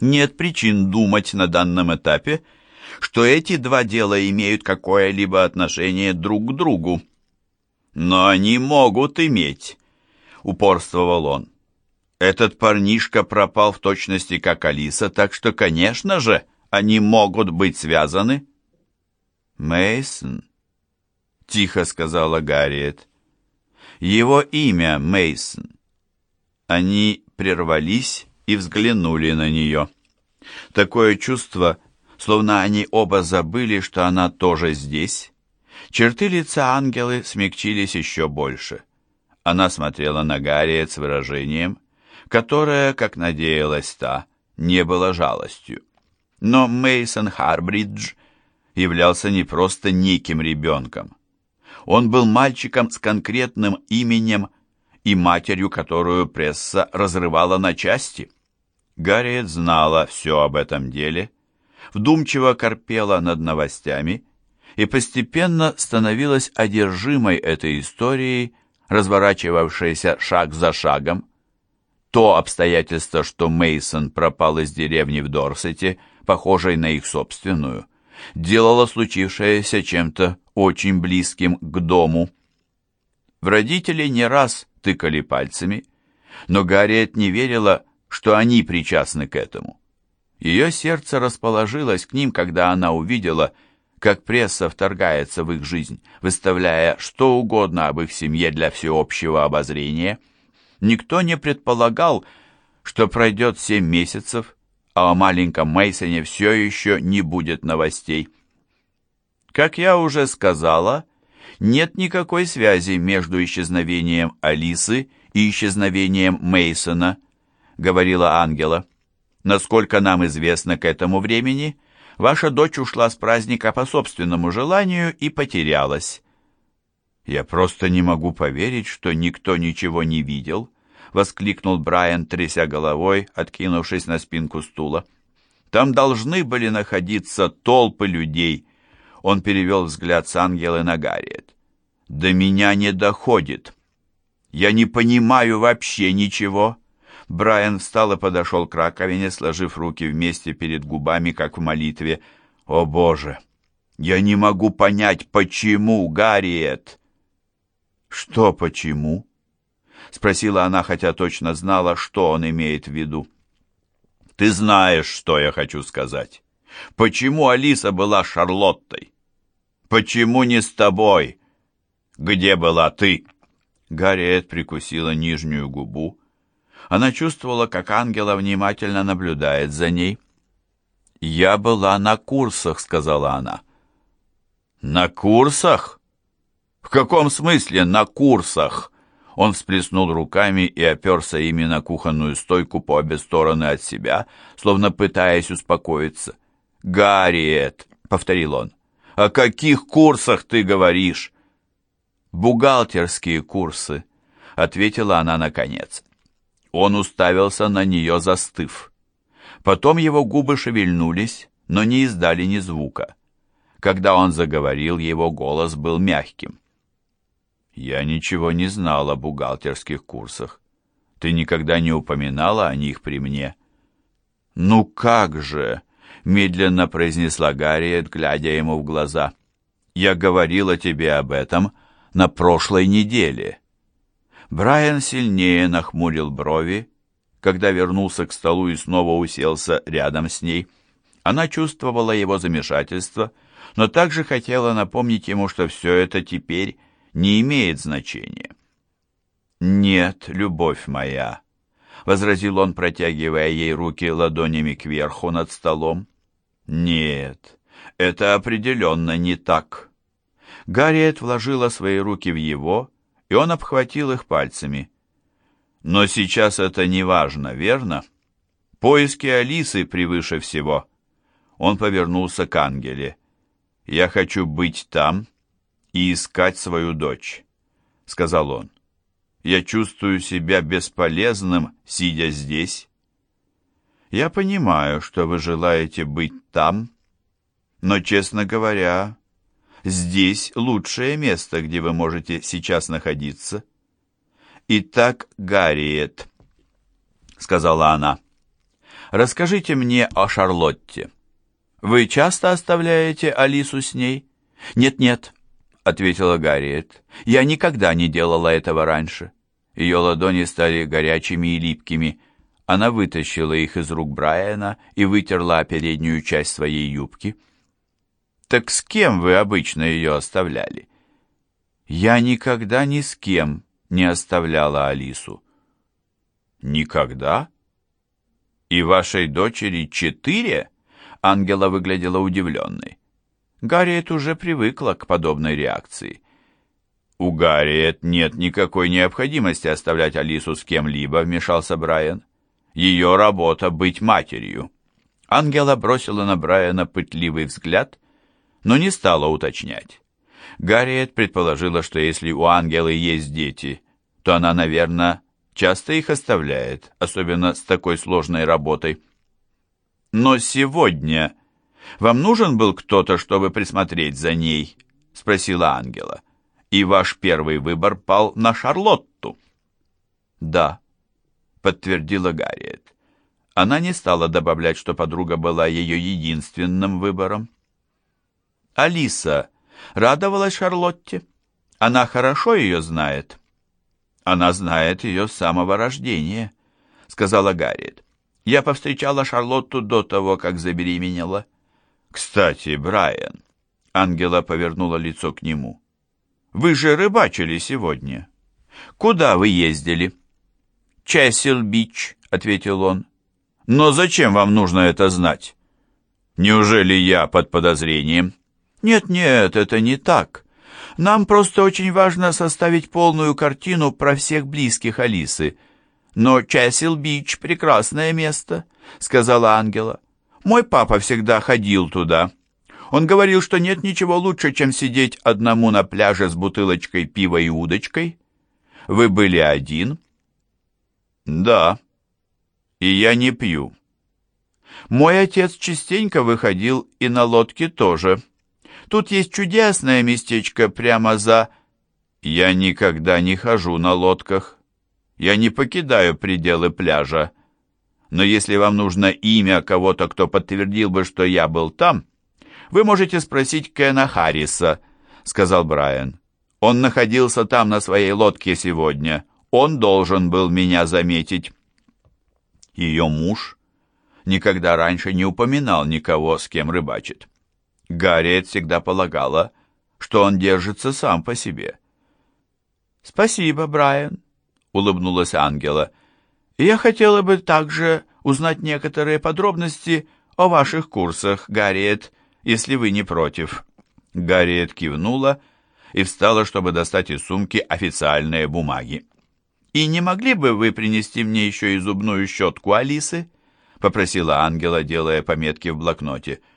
Нет причин думать на данном этапе, что эти два дела имеют какое-либо отношение друг к другу. Но они могут иметь, упорствовал он. Этот парнишка пропал в точности как Алиса, так что, конечно же, они могут быть связаны. Мейсон, тихо сказала Гарриет. Его имя Мейсон. Они прервались и взглянули на нее. Такое чувство, словно они оба забыли, что она тоже здесь. Черты лица ангелы смягчились еще больше. Она смотрела на Гарриет с выражением, которое, как надеялась та, не было жалостью. Но Мейсон Харбридж являлся не просто неким ребенком. Он был мальчиком с конкретным именем и матерью, которую пресса разрывала на части. Гарриет знала все об этом деле, вдумчиво корпела над новостями и постепенно становилась одержимой этой историей, разворачивавшейся шаг за шагом. То обстоятельство, что Мейсон пропал из деревни в Дорсете, похожей на их собственную, делало случившееся чем-то очень близким к дому. В родителей не раз тыкали пальцами, но Гарриет не верила, что они причастны к этому. Ее сердце расположилось к ним, когда она увидела, как пресса вторгается в их жизнь, выставляя что угодно об их семье для всеобщего обозрения. Никто не предполагал, что пройдет семь месяцев, а о маленьком Мейсоне все еще не будет новостей. Как я уже сказала, нет никакой связи между исчезновением Алисы и исчезновением Мейсона, говорила Ангела. Насколько нам известно к этому времени, ваша дочь ушла с праздника по собственному желанию и потерялась. Я просто не могу поверить, что никто ничего не видел, воскликнул Брайан, тряся головой, откинувшись на спинку стула. Там должны были находиться толпы людей. Он перевел взгляд с Ангелы на Гарриет. До меня не доходит. Я не понимаю вообще ничего. Брайан встал и подошел к раковине, сложив руки вместе перед губами, как в молитве. «О, Боже! Я не могу понять, почему, Гарриет!» «Что почему?» — спросила она, хотя точно знала, что он имеет в виду. «Ты знаешь, что я хочу сказать. Почему Алиса была Шарлоттой? Почему не с тобой? Где была ты?» Гарриет прикусила нижнюю губу. Она чувствовала, как ангела внимательно наблюдает за ней. «Я была на курсах», — сказала она. «На курсах? В каком смысле на курсах?» Он всплеснул руками и оперся ими на кухонную стойку по обе стороны от себя, словно пытаясь успокоиться. «Гарриет», — повторил он, — «о каких курсах ты говоришь?» «Бухгалтерские курсы», — ответила она наконец. Он уставился на нее, застыв. Потом его губы шевельнулись, но не издали ни звука. Когда он заговорил, его голос был мягким. «Я ничего не знал о бухгалтерских курсах. Ты никогда не упоминала о них при мне?» «Ну как же!» — медленно произнесла Гарриет, глядя ему в глаза. «Я говорила тебе об этом на прошлой неделе». Брайан сильнее нахмурил брови, когда вернулся к столу и снова уселся рядом с ней. Она чувствовала его замешательство, но также хотела напомнить ему, что все это теперь не имеет значения. «Нет, любовь моя», — возразил он, протягивая ей руки ладонями кверху над столом. «Нет, это определенно не так». Гарриет вложила свои руки в его, и он обхватил их пальцами. «Но сейчас это не важно, верно? Поиски Алисы превыше всего». Он повернулся к Ангеле. «Я хочу быть там и искать свою дочь», — сказал он. «Я чувствую себя бесполезным, сидя здесь». «Я понимаю, что вы желаете быть там, но, честно говоря, здесь лучшее место, где вы можете сейчас находиться». «Итак, Гарриет», — сказала она, — расскажите мне о Шарлотте. Вы часто оставляете Алису с ней? Нет-нет, ответила Гарриет. Я никогда не делала этого раньше. Ее ладони стали горячими и липкими. Она вытащила их из рук Брайана и вытерла переднюю часть своей юбки. «Так с кем вы обычно ее оставляли?» «Я никогда ни с кем не оставляла Алису». «Никогда? И вашей дочери четыре?» Ангела выглядела удивленной. Гарриет уже привыкла к подобной реакции. «У Гарриет нет никакой необходимости оставлять Алису с кем-либо», — вмешался Брайан. «Ее работа — быть матерью». Ангела бросила на Брайана пытливый взгляд, но не стала уточнять. Гарриет предположила, что если у Ангелы есть дети, то она, наверное, часто их оставляет, особенно с такой сложной работой. «Но сегодня вам нужен был кто-то, чтобы присмотреть за ней?» — спросила Ангела. «И ваш первый выбор пал на Шарлотту?» «Да», — подтвердила Гарриет. Она не стала добавлять, что подруга была ее единственным выбором. «Алиса радовалась Шарлотте. Она хорошо ее знает». Она знает ее с самого рождения, сказала Гарриет. Я повстречала Шарлотту до того, как забеременела. Кстати, Брайан, Ангела повернула лицо к нему. Вы же рыбачили сегодня. Куда вы ездили? Чесил-Бич, ответил он. Но зачем вам нужно это знать? Неужели я под подозрением? Нет-нет, это не так. Нам просто очень важно составить полную картину про всех близких Алисы. Но Чесил-Бич — прекрасное место, — сказала Ангела. Мой папа всегда ходил туда. Он говорил, что нет ничего лучше, чем сидеть одному на пляже с бутылочкой пива и удочкой. Вы были один? Да. И я не пью. Мой отец частенько выходил и на лодке тоже. Тут есть чудесное местечко прямо за... Я никогда не хожу на лодках. Я не покидаю пределы пляжа. Но если вам нужно имя кого-то, кто подтвердил бы, что я был там, вы можете спросить Кена Харриса, сказал Брайан. Он находился там на своей лодке сегодня. Он должен был меня заметить. Ее муж никогда раньше не упоминал никого, с кем рыбачит. Гарриет всегда полагала, что он держится сам по себе. «Спасибо, Брайан», — улыбнулась Ангела. «Я хотела бы также узнать некоторые подробности о ваших курсах, Гарриет, если вы не против». Гарриет кивнула и встала, чтобы достать из сумки официальные бумаги. «И не могли бы вы принести мне еще и зубную щетку Алисы?» — попросила Ангела, делая пометки в блокноте. —